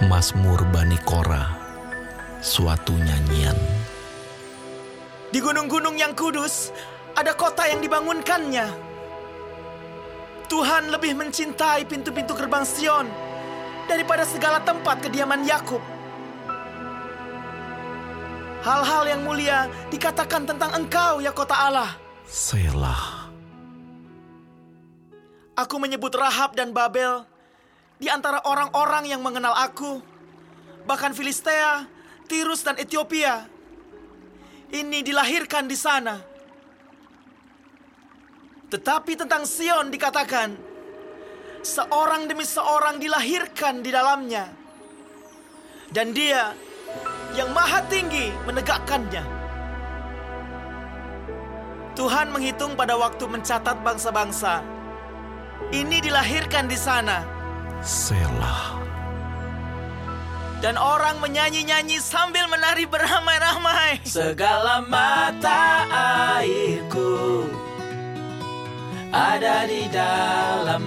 Mazmur Bani Kora, suatu nyanyian. Di gunung-gunung yang kudus ada kota yang dibangunkannya. Tuhan lebih mencintai pintu-pintu gerbang Sion daripada segala tempat kediaman Yakub. Hal-hal yang mulia dikatakan tentang engkau ya kota Allah. Selah. Aku menyebut Rahab dan Babel di antara orang-orang yang mengenal aku. Bahkan Filistea, Tirus dan Ethiopia. Ini dilahirkan di sana. Tetapi tentang Sion dikatakan, seorang demi seorang dilahirkan di dalamnya. Dan dia yang maha tinggi menegakkannya. Tuhan menghitung pada waktu mencatat bangsa-bangsa. Ini dilahirkan di sana. Selah. Dan orang menyanyi-nyanyi sambil menari beramai-ramai. Segala mata airku ada di dalam